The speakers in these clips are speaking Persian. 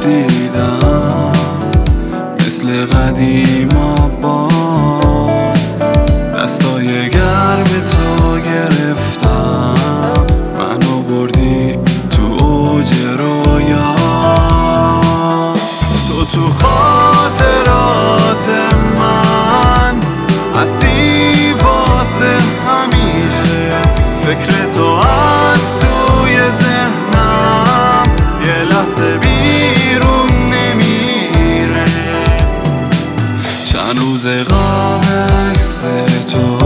دیدم. مثل قدیما باز. دستای گرم تو گرفتم. منو بردی تو اوج رویا تو تو خاطرات من. هستی واسه همیشه فکر چند روز قاب عکس تو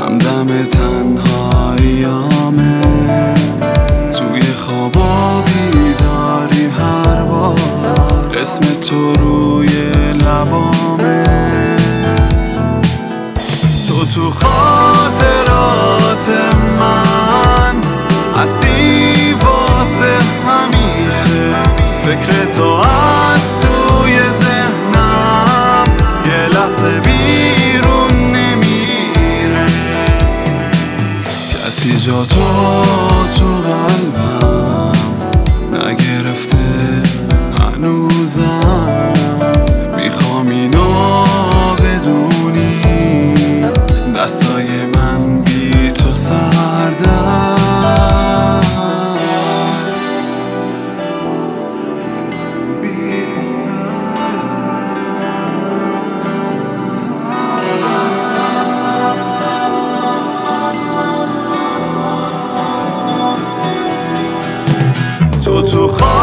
همدم تنهاییامه توی خوابا بیداری هر بار اسم تو روی لبامه. تو تو خاطرات من هستی. لحظه بیرون نمیره. کسی جا تو تو قلبم نگرفته. 祝好。